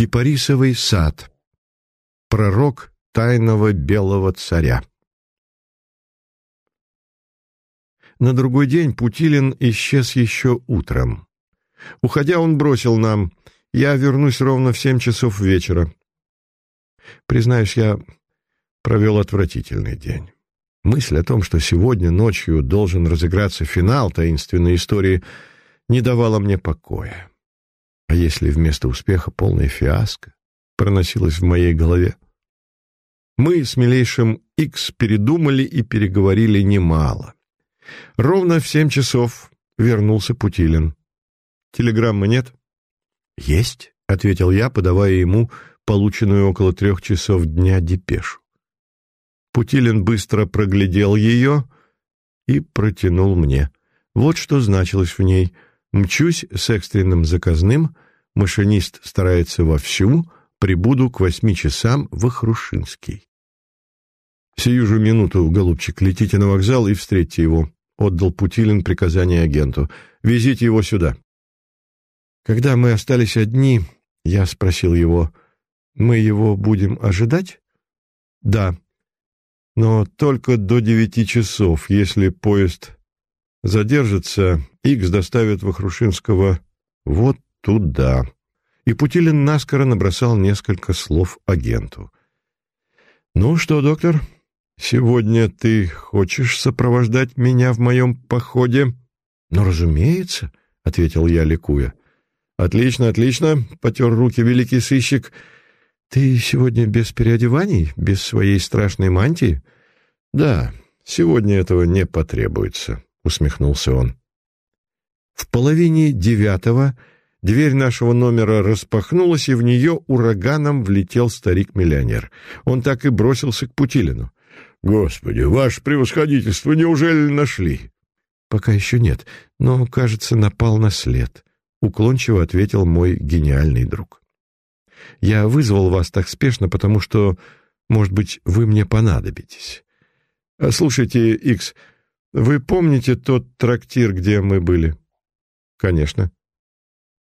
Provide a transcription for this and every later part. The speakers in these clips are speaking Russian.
Кипарисовый сад. Пророк тайного белого царя. На другой день Путилин исчез еще утром. Уходя, он бросил нам «Я вернусь ровно в семь часов вечера». Признаюсь, я провел отвратительный день. Мысль о том, что сегодня ночью должен разыграться финал таинственной истории, не давала мне покоя. А если вместо успеха полная фиаско проносилась в моей голове? Мы с милейшим Икс передумали и переговорили немало. Ровно в семь часов вернулся Путилин. «Телеграммы нет?» «Есть», — ответил я, подавая ему полученную около трех часов дня депешу. Путилин быстро проглядел ее и протянул мне. Вот что значилось в ней — Мчусь с экстренным заказным, машинист старается вовсю, прибуду к восьми часам в Охрушинский. «Сию же минуту, голубчик, летите на вокзал и встретьте его», — отдал Путилин приказание агенту. «Везите его сюда». Когда мы остались одни, я спросил его, «Мы его будем ожидать?» «Да, но только до девяти часов, если поезд задержится, Икс доставит Вахрушинского вот туда. И Путилин наскоро набросал несколько слов агенту. «Ну что, доктор, сегодня ты хочешь сопровождать меня в моем походе?» «Ну, разумеется», — ответил я, ликуя. «Отлично, отлично», — потер руки великий сыщик. «Ты сегодня без переодеваний, без своей страшной мантии?» «Да, сегодня этого не потребуется», — усмехнулся он. В половине девятого дверь нашего номера распахнулась, и в нее ураганом влетел старик-миллионер. Он так и бросился к Путилину. «Господи, ваше превосходительство, неужели нашли?» «Пока еще нет, но, кажется, напал на след», — уклончиво ответил мой гениальный друг. «Я вызвал вас так спешно, потому что, может быть, вы мне понадобитесь. Слушайте, Икс, вы помните тот трактир, где мы были?» «Конечно».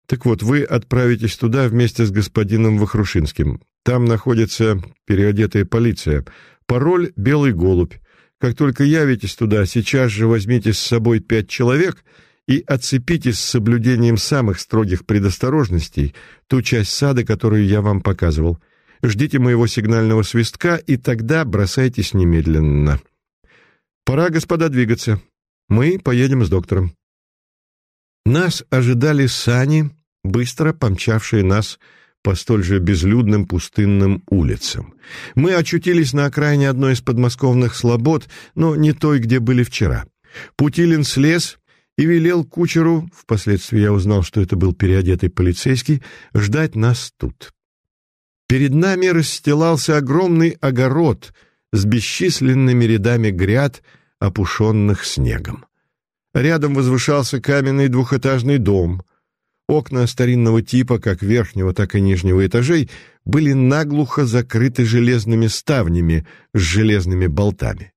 «Так вот, вы отправитесь туда вместе с господином Вахрушинским. Там находится переодетая полиция. Пароль — «Белый голубь». Как только явитесь туда, сейчас же возьмите с собой пять человек и отцепитесь с соблюдением самых строгих предосторожностей ту часть сада, которую я вам показывал. Ждите моего сигнального свистка, и тогда бросайтесь немедленно. Пора, господа, двигаться. Мы поедем с доктором. Нас ожидали сани, быстро помчавшие нас по столь же безлюдным пустынным улицам. Мы очутились на окраине одной из подмосковных слобод, но не той, где были вчера. Путилин слез и велел кучеру, впоследствии я узнал, что это был переодетый полицейский, ждать нас тут. Перед нами расстилался огромный огород с бесчисленными рядами гряд, опушенных снегом. Рядом возвышался каменный двухэтажный дом. Окна старинного типа, как верхнего, так и нижнего этажей, были наглухо закрыты железными ставнями с железными болтами.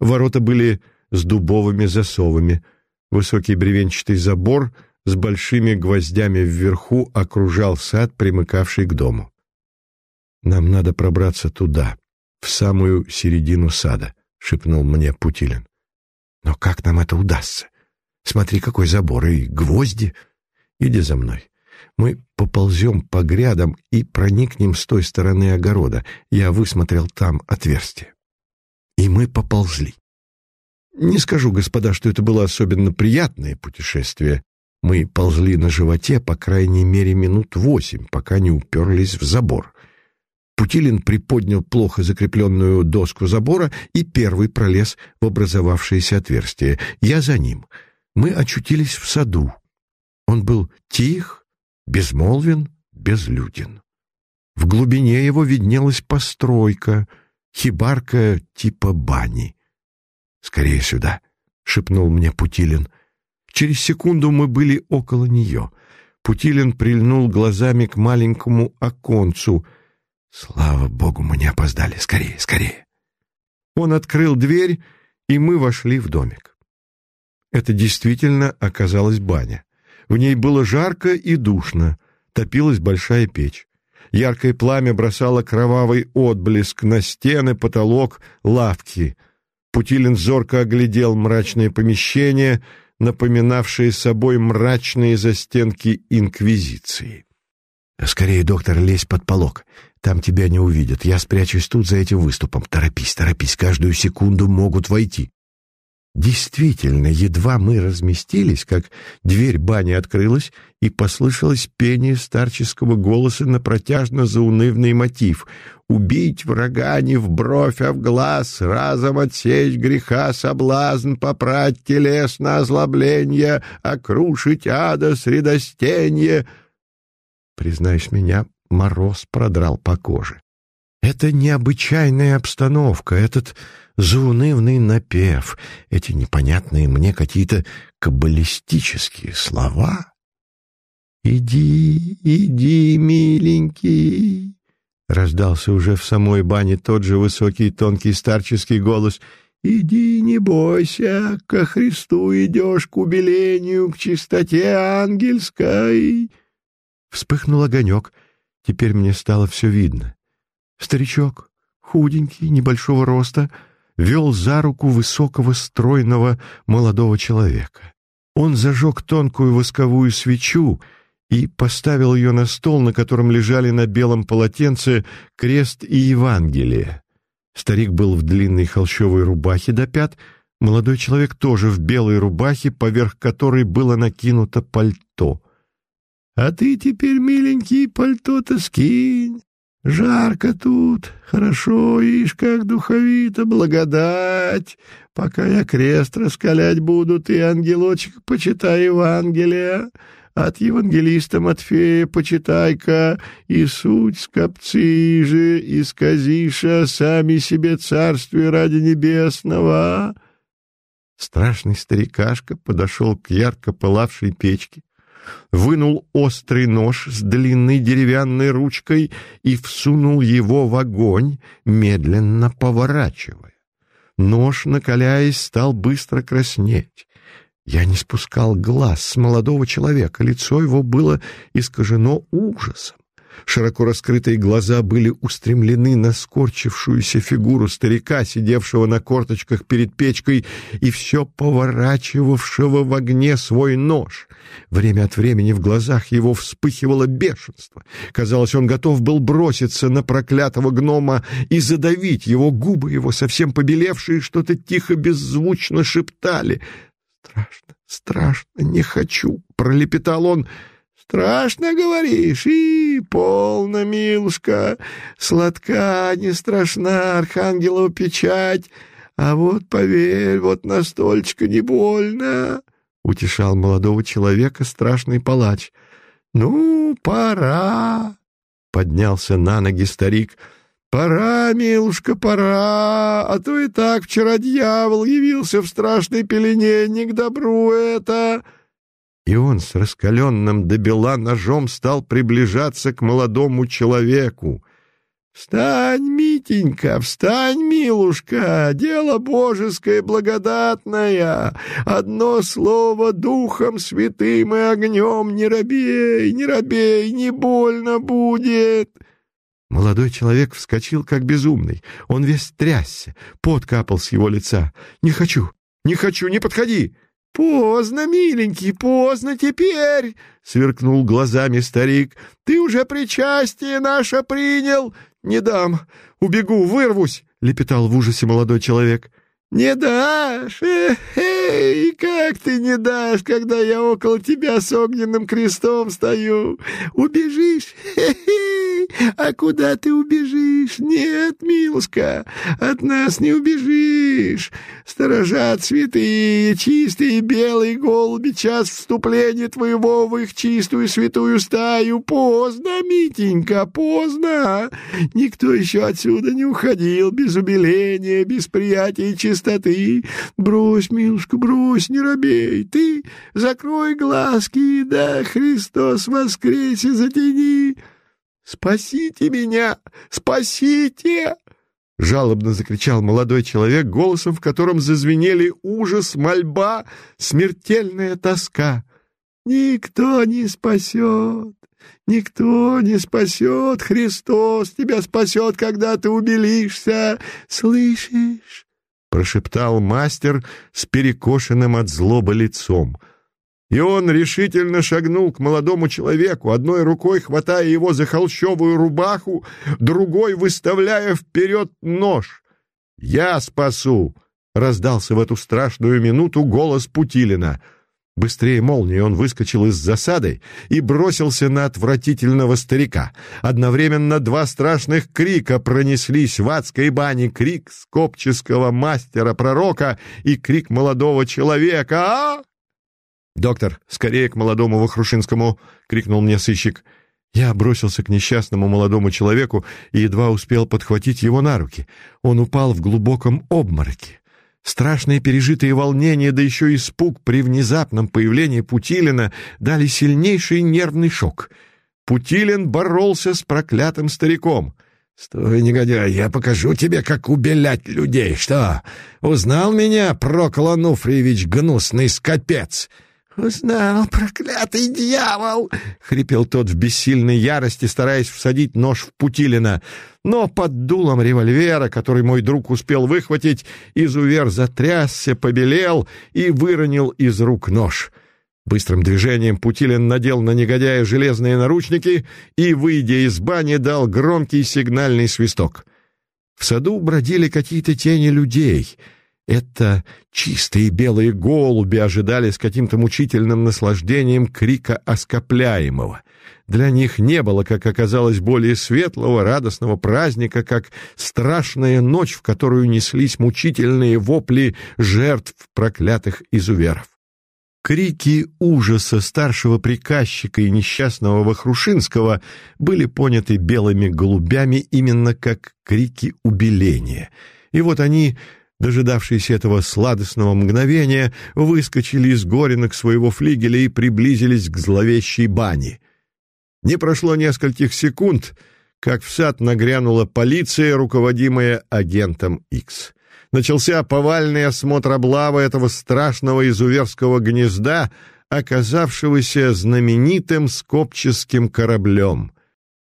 Ворота были с дубовыми засовами. Высокий бревенчатый забор с большими гвоздями вверху окружал сад, примыкавший к дому. «Нам надо пробраться туда, в самую середину сада», — шепнул мне Путилин. «Но как нам это удастся? Смотри, какой забор и гвозди. Иди за мной. Мы поползем по грядам и проникнем с той стороны огорода. Я высмотрел там отверстие. И мы поползли. Не скажу, господа, что это было особенно приятное путешествие. Мы ползли на животе, по крайней мере, минут восемь, пока не уперлись в забор. Путилин приподнял плохо закрепленную доску забора и первый пролез в образовавшееся отверстие. Я за ним — мы очутились в саду. Он был тих, безмолвен, безлюден. В глубине его виднелась постройка, хибарка типа бани. «Скорее сюда», — шепнул мне Путилин. Через секунду мы были около нее. Путилин прильнул глазами к маленькому оконцу. «Слава богу, мы не опоздали! Скорее, скорее!» Он открыл дверь, и мы вошли в домик. Это действительно оказалась баня. В ней было жарко и душно, топилась большая печь. Яркое пламя бросало кровавый отблеск на стены, потолок, лавки. Путилин зорко оглядел мрачное помещение, напоминавшее собой мрачные застенки Инквизиции. «Скорее, доктор, лезь под полог. Там тебя не увидят. Я спрячусь тут за этим выступом. Торопись, торопись, каждую секунду могут войти». Действительно, едва мы разместились, как дверь бани открылась, и послышалось пение старческого голоса на протяжно-заунывный мотив «Убить врага не в бровь, а в глаз, разом отсечь греха соблазн, попрать телесно озлобление, окрушить ада средостенье». Признаюсь, меня мороз продрал по коже. Это необычайная обстановка, этот заунывный напев, эти непонятные мне какие-то каббалистические слова. «Иди, иди, миленький!» Раздался уже в самой бане тот же высокий тонкий старческий голос. «Иди, не бойся, ко Христу идешь, к убелению, к чистоте ангельской!» Вспыхнул огонек. Теперь мне стало все видно. Старичок, худенький, небольшого роста, вел за руку высокого, стройного молодого человека. Он зажег тонкую восковую свечу и поставил ее на стол, на котором лежали на белом полотенце крест и Евангелие. Старик был в длинной холщовой рубахе до пят, молодой человек тоже в белой рубахе, поверх которой было накинуто пальто. «А ты теперь, миленький, пальто-то скинь, Жарко тут, хорошо, ишь, как духовито, благодать. Пока я крест раскалять буду, ты, ангелочек, почитай Евангелие. От евангелиста Матфея почитай-ка, и суть скопцы же, и сказиша сами себе царствие ради небесного. Страшный старикашка подошел к ярко пылавшей печке, вынул острый нож с длинной деревянной ручкой и всунул его в огонь, медленно поворачивая. Нож, накаляясь, стал быстро краснеть. Я не спускал глаз с молодого человека, лицо его было искажено ужасом. Широко раскрытые глаза были устремлены на скорчившуюся фигуру старика, сидевшего на корточках перед печкой и все поворачивавшего в огне свой нож. Время от времени в глазах его вспыхивало бешенство. Казалось, он готов был броситься на проклятого гнома и задавить его губы, его совсем побелевшие, что-то тихо беззвучно шептали. «Страшно, страшно, не хочу!» — пролепетал он — Страшно говоришь, и полно, милушка, сладка не страшна архангелова печать, а вот, поверь, вот на стольчика не больно, — утешал молодого человека страшный палач. — Ну, пора, — поднялся на ноги старик, — Пора, милушка, пора, а то и так вчера дьявол явился в страшной пелене, не к добру это и он с раскаленным до бела ножом стал приближаться к молодому человеку. «Встань, Митенька, встань, милушка, дело божеское благодатное, одно слово духом святым и огнем не робей, не робей, не больно будет». Молодой человек вскочил как безумный, он весь трясся, пот капал с его лица. «Не хочу, не хочу, не подходи!» «Поздно, миленький, поздно теперь!» — сверкнул глазами старик. «Ты уже причастие наше принял!» «Не дам! Убегу, вырвусь!» — лепетал в ужасе молодой человек. «Не дашь? Эй, как ты не дашь, когда я около тебя с огненным крестом стою? Убежишь? Хе-хе! А куда ты убежишь? Нет, милушка, от нас не убежишь. Сторожат святые, чистые белые голуби, час вступления твоего в их чистую святую стаю. Поздно, Митенька, поздно. Никто еще отсюда не уходил без убеления, без приятия и чистоты. Брось, милушка, брось, не робей. Ты закрой глазки, да Христос воскресе затяни. «Спасите меня! Спасите!» Жалобно закричал молодой человек голосом, в котором зазвенели ужас, мольба, смертельная тоска. «Никто не спасет! Никто не спасет, Христос тебя спасет, когда ты убелишься. Слышишь? — прошептал мастер с перекошенным от злобы лицом. И он решительно шагнул к молодому человеку, одной рукой хватая его за холщовую рубаху, другой выставляя вперед нож. «Я спасу!» — раздался в эту страшную минуту голос Путилина — Быстрее молнии он выскочил из засады и бросился на отвратительного старика. Одновременно два страшных крика пронеслись в адской бане. Крик скопческого мастера-пророка и крик молодого человека. а «Доктор, скорее к молодому Вахрушинскому!» — крикнул мне сыщик. Я бросился к несчастному молодому человеку и едва успел подхватить его на руки. Он упал в глубоком обмороке. Страшные пережитые волнения, да еще испуг при внезапном появлении Путилина дали сильнейший нервный шок. Путилин боролся с проклятым стариком. «Стой, негодяй, я покажу тебе, как убелять людей. Что, узнал меня, Прокол Ануфриевич, гнусный скопец?» «Узнал, проклятый дьявол!» — хрипел тот в бессильной ярости, стараясь всадить нож в Путилина. Но под дулом револьвера, который мой друг успел выхватить, изувер затрясся, побелел и выронил из рук нож. Быстрым движением Путилин надел на негодяя железные наручники и, выйдя из бани, дал громкий сигнальный свисток. В саду бродили какие-то тени людей — это чистые белые голуби ожидали с каким-то мучительным наслаждением крика оскопляемого. Для них не было, как оказалось, более светлого, радостного праздника, как страшная ночь, в которую неслись мучительные вопли жертв проклятых изуверов. Крики ужаса старшего приказчика и несчастного Вахрушинского были поняты белыми голубями именно как крики убеления. И вот они дожидавшиеся этого сладостного мгновения, выскочили из горенок своего флигеля и приблизились к зловещей бане. Не прошло нескольких секунд, как в сад нагрянула полиция, руководимая агентом Икс. Начался повальный осмотр облавы этого страшного изуверского гнезда, оказавшегося знаменитым скопческим кораблем —